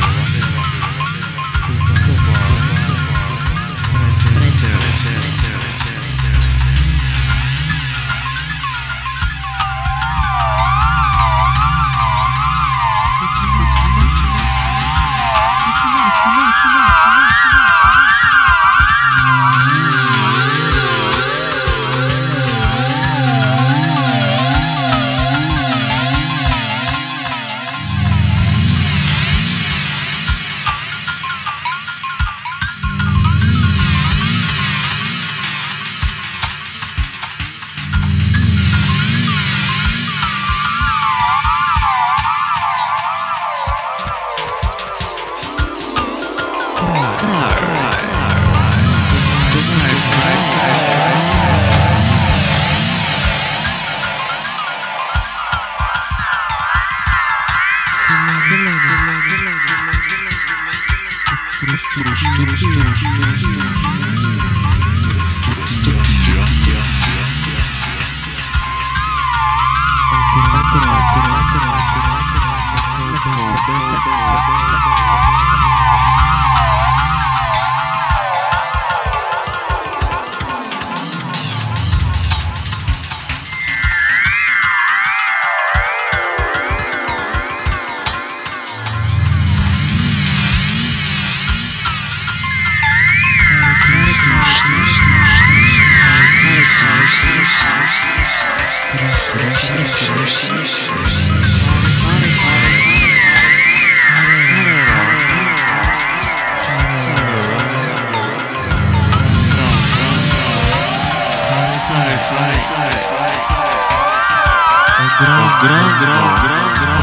Roger, Roger. Dança, dança, dança. gran, gran, gran, gran, gran.